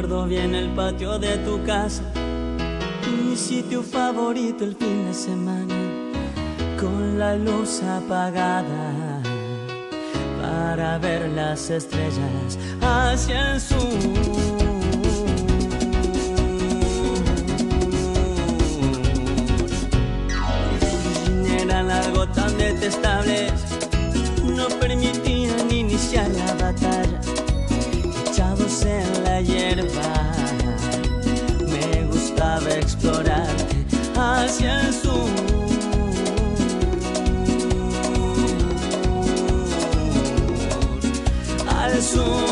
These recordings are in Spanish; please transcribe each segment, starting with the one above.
Recuerdo bien el patio de tu casa, mi sitio favorito el fin de semana, con la luz apagada para ver las estrellas hacia el sur. eran algo tan detestables, explorar hacia el sur. Al sur.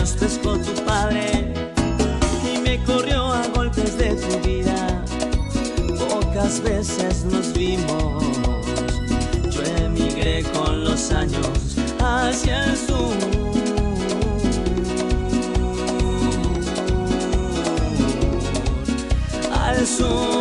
Día nos pescó tu padre y me corrió a golpes de tu vida. Pocas veces nos vimos. Yo emigré con los años hacia el sur. Al sur.